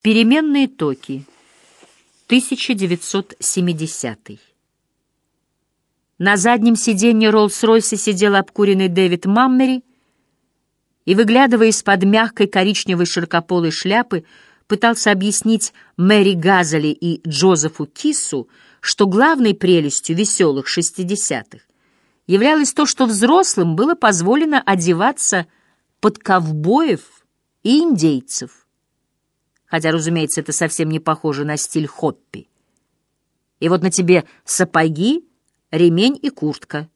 Переменные токи. 1970. На заднем сиденье Роллс-Ройса сидел обкуренный Дэвид Маммери и, выглядывая из-под мягкой коричневой широкополой шляпы, пытался объяснить Мэри Газели и Джозефу Киссу, что главной прелестью веселых шестидесятых являлось то, что взрослым было позволено одеваться под ковбоев и индейцев хотя, разумеется, это совсем не похоже на стиль хоппи. И вот на тебе сапоги, ремень и куртка.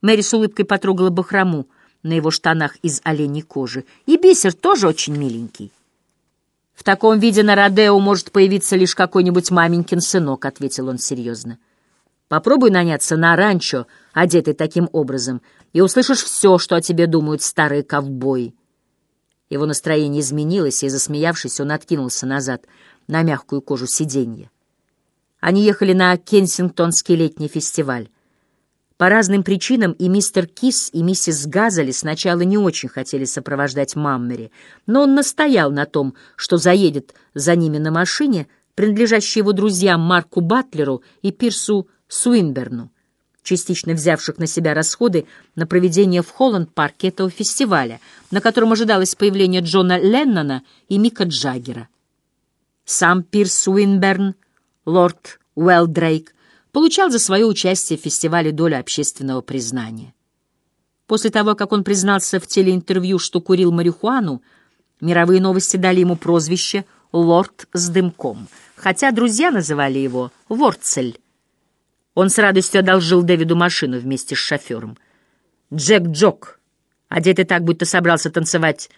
Мэри с улыбкой потрогала бахрому на его штанах из оленей кожи. И бисер тоже очень миленький. «В таком виде на Родео может появиться лишь какой-нибудь маменькин сынок», — ответил он серьезно. «Попробуй наняться на ранчо, одетый таким образом, и услышишь все, что о тебе думают старые ковбои». Его настроение изменилось, и, засмеявшись, он откинулся назад на мягкую кожу сиденья. Они ехали на Кенсингтонский летний фестиваль. По разным причинам и мистер Кис, и миссис Газели сначала не очень хотели сопровождать Маммери, но он настоял на том, что заедет за ними на машине, принадлежащей его друзьям Марку Батлеру и Пирсу Суинберну частично взявших на себя расходы на проведение в Холланд-парке этого фестиваля, на котором ожидалось появление Джона Леннона и Мика Джаггера. Сам Пирс Уинберн, лорд Уэлдрейк, получал за свое участие в фестивале долю общественного признания. После того, как он признался в телеинтервью, что курил марихуану, мировые новости дали ему прозвище «Лорд с дымком», хотя друзья называли его «Ворцель», он с радостью одолжил Дэвиду машину вместе с шофером. Джек Джок, одетый так, будто собрался танцевать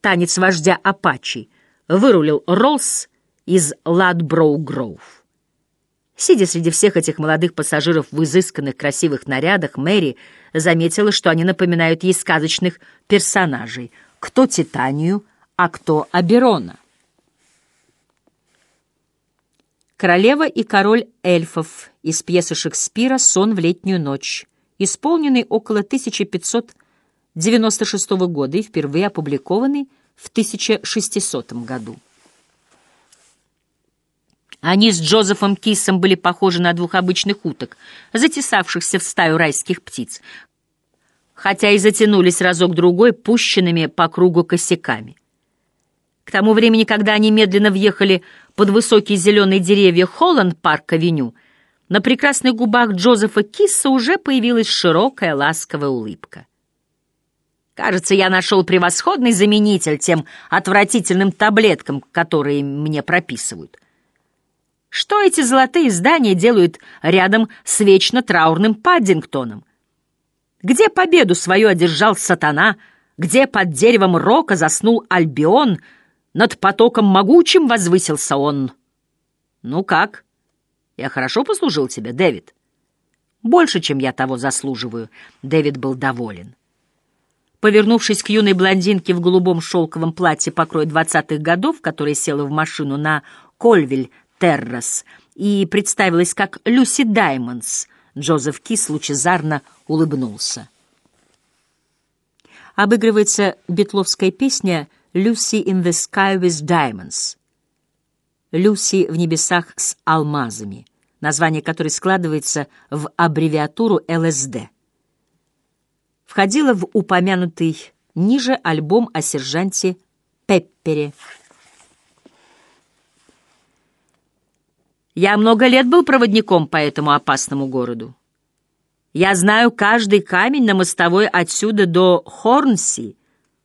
танец вождя Апачи, вырулил Роллс из Ладброу-Гроув. Сидя среди всех этих молодых пассажиров в изысканных красивых нарядах, Мэри заметила, что они напоминают ей сказочных персонажей. Кто Титанию, а кто Аберона. Королева и король эльфов из пьесы Шекспира «Сон в летнюю ночь», исполненный около 1596 года и впервые опубликованный в 1600 году. Они с Джозефом Кисом были похожи на двух обычных уток, затесавшихся в стаю райских птиц, хотя и затянулись разок-другой пущенными по кругу косяками. К тому времени, когда они медленно въехали под высокие зеленые деревья Холланд-парк-авеню, на прекрасных губах Джозефа Кисса уже появилась широкая ласковая улыбка. «Кажется, я нашел превосходный заменитель тем отвратительным таблеткам, которые мне прописывают. Что эти золотые здания делают рядом с вечно траурным Паддингтоном? Где победу свою одержал сатана, где под деревом рока заснул Альбион — над потоком могучим возвысился он. Ну как? Я хорошо послужил тебе, Дэвид? Больше, чем я того заслуживаю. Дэвид был доволен. Повернувшись к юной блондинке в голубом шелковом платье покроя двадцатых годов, которая села в машину на Кольвиль Террас и представилась как Люси Даймондс, Джозеф Кис лучезарно улыбнулся. Обыгрывается битловская песня «Люси in the Sky with Diamonds. Люси в небесах с алмазами, название которой складывается в аббревиатуру ЛСД. Входила в упомянутый ниже альбом о сержанте Пеппере. Я много лет был проводником по этому опасному городу. Я знаю каждый камень на мостовой отсюда до Хорнси,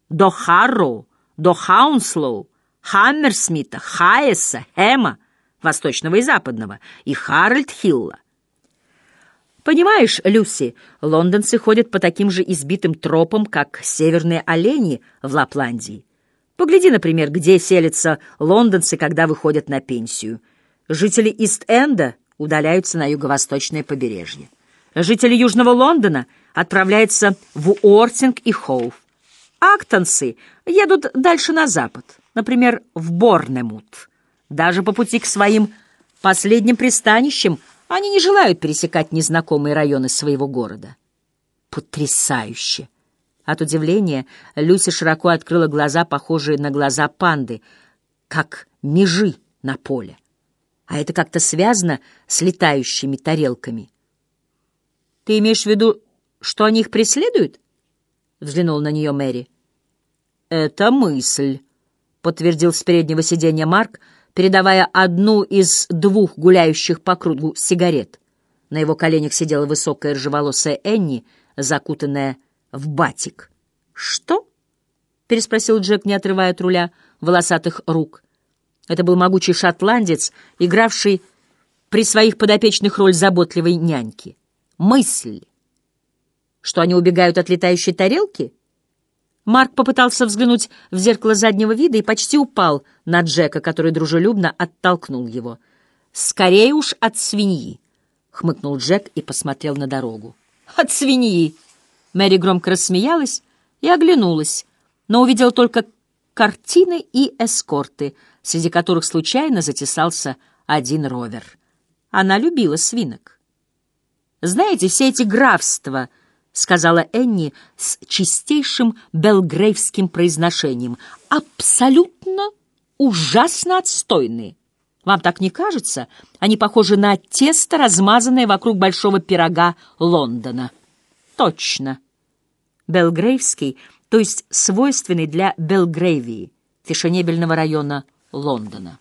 до Харроу, до Хаунслоу, Хаммерсмита, Хайеса, Хэма, восточного и западного, и Харальд Хилла. Понимаешь, Люси, лондонцы ходят по таким же избитым тропам, как северные олени в Лапландии. Погляди, например, где селятся лондонцы, когда выходят на пенсию. Жители Ист-Энда удаляются на юго-восточное побережье. Жители Южного Лондона отправляются в Уортинг и Хоув. Актонцы едут дальше на запад, например, в Борнемут. Даже по пути к своим последним пристанищам они не желают пересекать незнакомые районы своего города. Потрясающе! От удивления Люся широко открыла глаза, похожие на глаза панды. как межи на поле. А это как-то связано с летающими тарелками. «Ты имеешь в виду, что они их преследуют?» — взглянул на нее Мэри. «Это мысль», — подтвердил с переднего сиденья Марк, передавая одну из двух гуляющих по кругу сигарет. На его коленях сидела высокая рыжеволосая Энни, закутанная в батик. «Что?» — переспросил Джек, не отрывая от руля волосатых рук. Это был могучий шотландец, игравший при своих подопечных роль заботливой няньки. «Мысль!» Что они убегают от летающей тарелки? Марк попытался взглянуть в зеркало заднего вида и почти упал на Джека, который дружелюбно оттолкнул его. «Скорее уж от свиньи!» — хмыкнул Джек и посмотрел на дорогу. «От свиньи!» Мэри громко рассмеялась и оглянулась, но увидела только картины и эскорты, среди которых случайно затесался один ровер. Она любила свинок. Знаете, все эти графства —— сказала Энни с чистейшим белгрейвским произношением. «Абсолютно ужасно отстойные. Вам так не кажется? Они похожи на тесто, размазанное вокруг большого пирога Лондона». «Точно». Белгрейвский, то есть свойственный для Белгрейвии, фешенебельного района Лондона.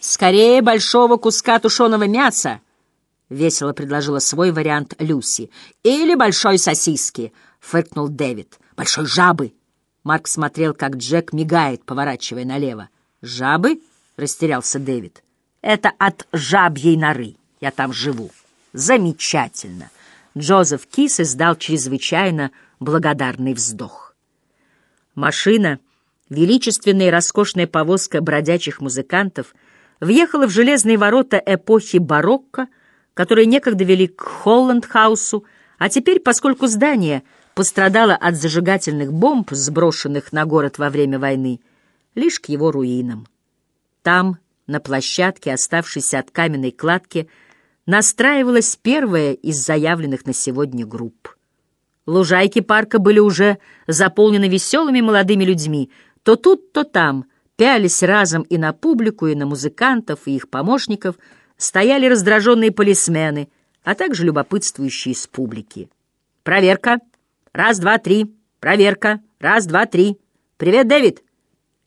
«Скорее большого куска тушеного мяса!» — весело предложила свой вариант Люси. «Или большой сосиски», — фыркнул Дэвид. «Большой жабы». Марк смотрел, как Джек мигает, поворачивая налево. «Жабы?» — растерялся Дэвид. «Это от жабьей норы. Я там живу». «Замечательно!» Джозеф Кис издал чрезвычайно благодарный вздох. Машина, величественная и роскошная повозка бродячих музыкантов, въехала в железные ворота эпохи барокко, которые некогда вели к Холланд-хаусу, а теперь, поскольку здание пострадало от зажигательных бомб, сброшенных на город во время войны, лишь к его руинам. Там, на площадке, оставшейся от каменной кладки, настраивалась первая из заявленных на сегодня групп. Лужайки парка были уже заполнены веселыми молодыми людьми, то тут, то там, пялись разом и на публику, и на музыкантов, и их помощников — стояли раздраженные полисмены, а также любопытствующие из публики. «Проверка! Раз, два, три! Проверка! Раз, два, три! Привет, Дэвид!»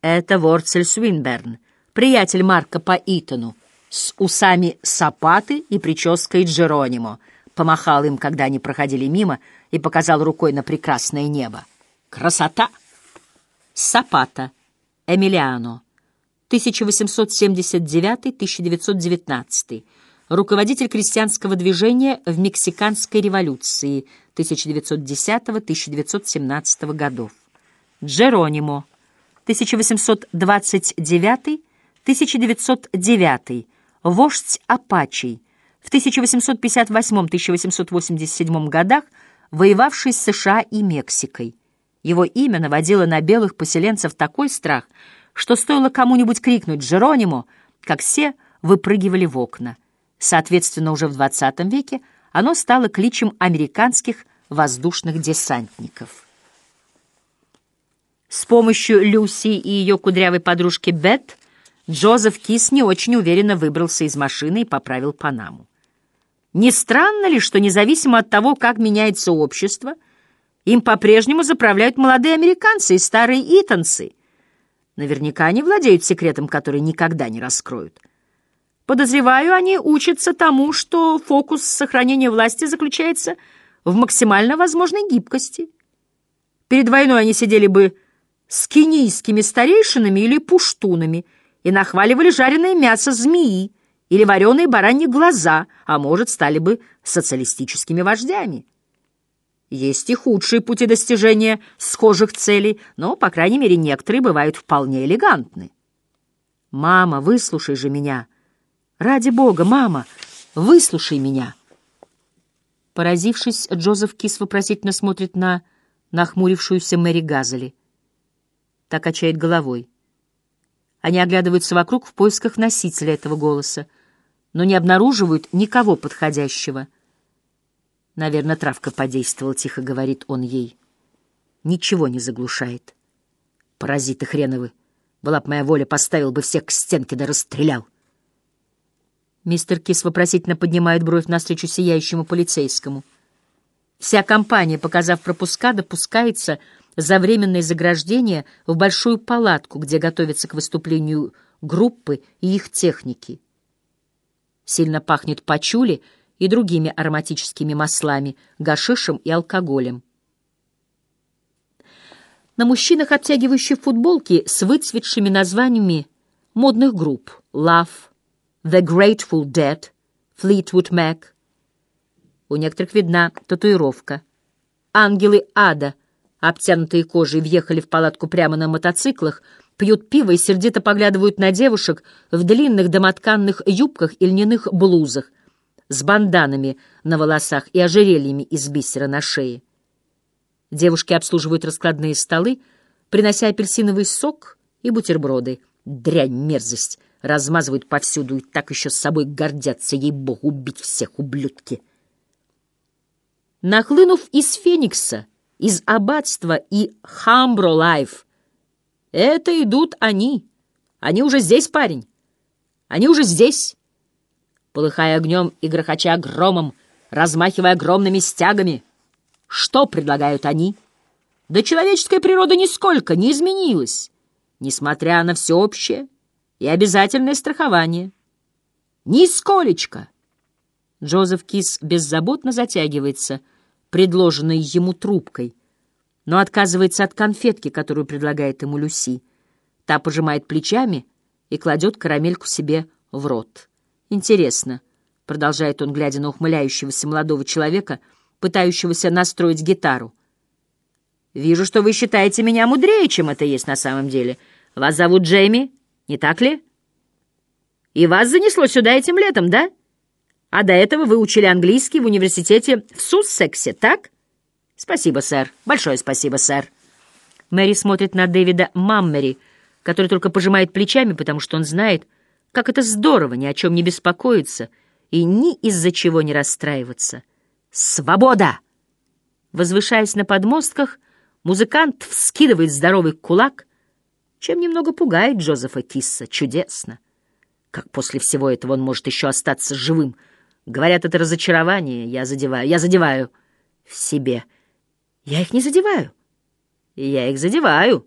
Это Ворцель Свинберн, приятель Марка по Итону, с усами Сапаты и прической Джеронимо. Помахал им, когда они проходили мимо, и показал рукой на прекрасное небо. «Красота!» Сапата, Эмилиано, 1879-1919, руководитель крестьянского движения в Мексиканской революции 1910-1917 годов. Джеронимо, 1829-1909, вождь Апачей, в 1858-1887 годах воевавший с США и Мексикой. Его имя наводило на белых поселенцев такой страх – что стоило кому-нибудь крикнуть «Джеронимо», как все выпрыгивали в окна. Соответственно, уже в XX веке оно стало кличем американских воздушных десантников. С помощью Люси и ее кудрявой подружки Бет Джозеф Кис не очень уверенно выбрался из машины и поправил Панаму. Не странно ли, что независимо от того, как меняется общество, им по-прежнему заправляют молодые американцы и старые итанцы — Наверняка они владеют секретом, который никогда не раскроют. Подозреваю, они учатся тому, что фокус сохранения власти заключается в максимально возможной гибкости. Перед войной они сидели бы с кенийскими старейшинами или пуштунами и нахваливали жареное мясо змеи или вареные бараньи глаза, а может, стали бы социалистическими вождями. Есть и худшие пути достижения схожих целей, но, по крайней мере, некоторые бывают вполне элегантны. «Мама, выслушай же меня! Ради бога, мама, выслушай меня!» Поразившись, Джозеф Кис вопросительно смотрит на нахмурившуюся Мэри Газели. Так качает головой. Они оглядываются вокруг в поисках носителя этого голоса, но не обнаруживают никого подходящего — Наверное, травка подействовала, тихо говорит он ей. Ничего не заглушает. Паразиты хреновы. Была б моя воля, поставил бы всех к стенке да расстрелял. Мистер Кис вопросительно поднимает бровь навстречу сияющему полицейскому. Вся компания, показав пропуска, допускается за временное заграждение в большую палатку, где готовятся к выступлению группы и их техники. Сильно пахнет пачули и другими ароматическими маслами, гашишем и алкоголем. На мужчинах обтягивающие футболки с выцветшими названиями модных групп «Love», «The Grateful Dead», «Fleetwood Mac». У некоторых видна татуировка. Ангелы ада, обтянутые кожей, въехали в палатку прямо на мотоциклах, пьют пиво и сердито поглядывают на девушек в длинных домотканных юбках и льняных блузах с банданами на волосах и ожерельями из бисера на шее. Девушки обслуживают раскладные столы, принося апельсиновый сок и бутерброды. Дрянь, мерзость, размазывают повсюду и так еще с собой гордятся, ей-богу, убить всех, ублюдки. Нахлынув из Феникса, из аббатства и Хамбро Лайф, это идут они. Они уже здесь, парень. Они уже здесь. Полыхая огнем и грохоча громом, размахивая огромными стягами — что предлагают они? Да человеческая природа нисколько не изменилась, несмотря на всеобщее и обязательное страхование. Нисколечко! Джозеф Кис беззаботно затягивается, предложенной ему трубкой, но отказывается от конфетки, которую предлагает ему Люси. Та пожимает плечами и кладет карамельку себе в рот. «Интересно», — продолжает он, глядя на ухмыляющегося молодого человека — пытающегося настроить гитару. «Вижу, что вы считаете меня мудрее, чем это есть на самом деле. Вас зовут Джейми, не так ли? И вас занесло сюда этим летом, да? А до этого вы учили английский в университете в Суссексе, так? Спасибо, сэр. Большое спасибо, сэр». Мэри смотрит на Дэвида Маммери, который только пожимает плечами, потому что он знает, как это здорово ни о чем не беспокоиться и ни из-за чего не расстраиваться. «Свобода!» Возвышаясь на подмостках, музыкант вскидывает здоровый кулак, чем немного пугает Джозефа Кисса. Чудесно! Как после всего этого он может еще остаться живым? Говорят, это разочарование. Я задеваю, я задеваю в себе. Я их не задеваю. Я их задеваю.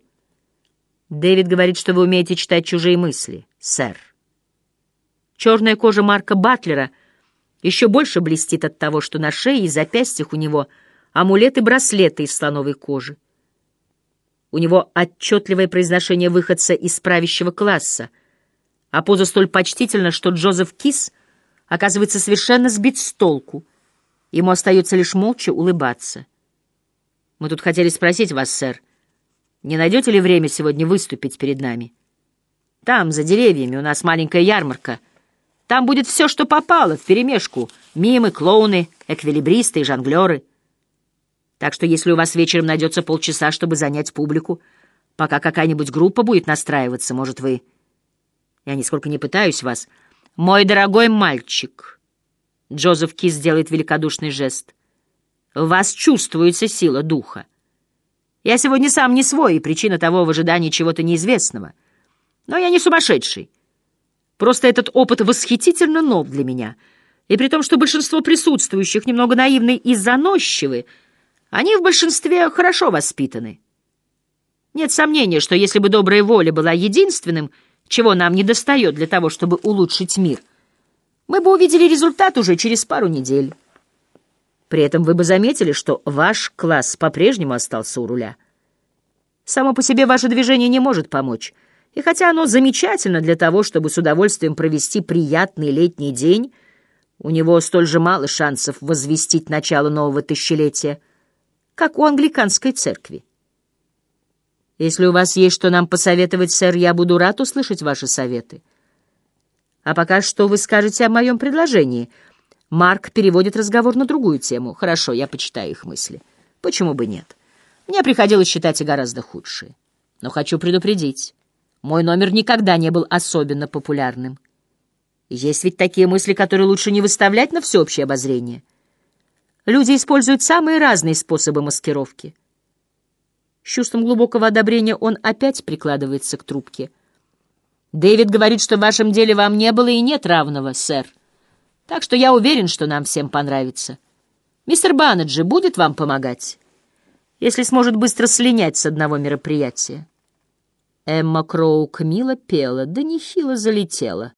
Дэвид говорит, что вы умеете читать чужие мысли, сэр. Черная кожа Марка Батлера — еще больше блестит от того, что на шее и запястьях у него амулеты-браслеты из слоновой кожи. У него отчетливое произношение выходца из правящего класса, а поза столь почтительна, что Джозеф Кис оказывается совершенно сбит с толку. Ему остается лишь молча улыбаться. «Мы тут хотели спросить вас, сэр, не найдете ли время сегодня выступить перед нами? Там, за деревьями, у нас маленькая ярмарка — там будет все, что попало, вперемешку. Мимы, клоуны, эквилибристы и жонглеры. Так что если у вас вечером найдется полчаса, чтобы занять публику, пока какая-нибудь группа будет настраиваться, может, вы... Я нисколько не пытаюсь вас. Мой дорогой мальчик, Джозеф Кис делает великодушный жест, в вас чувствуется сила духа. Я сегодня сам не свой, и причина того в ожидании чего-то неизвестного. Но я не сумасшедший. Просто этот опыт восхитительно нов для меня. И при том, что большинство присутствующих немного наивны и заносчивы, они в большинстве хорошо воспитаны. Нет сомнения, что если бы добрая воля была единственным, чего нам недостает для того, чтобы улучшить мир, мы бы увидели результат уже через пару недель. При этом вы бы заметили, что ваш класс по-прежнему остался у руля. Само по себе ваше движение не может помочь — и хотя оно замечательно для того, чтобы с удовольствием провести приятный летний день, у него столь же мало шансов возвестить начало нового тысячелетия, как у англиканской церкви. Если у вас есть что нам посоветовать, сэр, я буду рад услышать ваши советы. А пока что вы скажете о моем предложении? Марк переводит разговор на другую тему. Хорошо, я почитаю их мысли. Почему бы нет? Мне приходилось считать и гораздо худшие. Но хочу предупредить. Мой номер никогда не был особенно популярным. Есть ведь такие мысли, которые лучше не выставлять на всеобщее обозрение. Люди используют самые разные способы маскировки. С чувством глубокого одобрения он опять прикладывается к трубке — Дэвид говорит, что в вашем деле вам не было и нет равного, сэр. Так что я уверен, что нам всем понравится. Мистер Баннеджи будет вам помогать, если сможет быстро слинять с одного мероприятия. Эмма Кроук мило пела, да нехило залетела.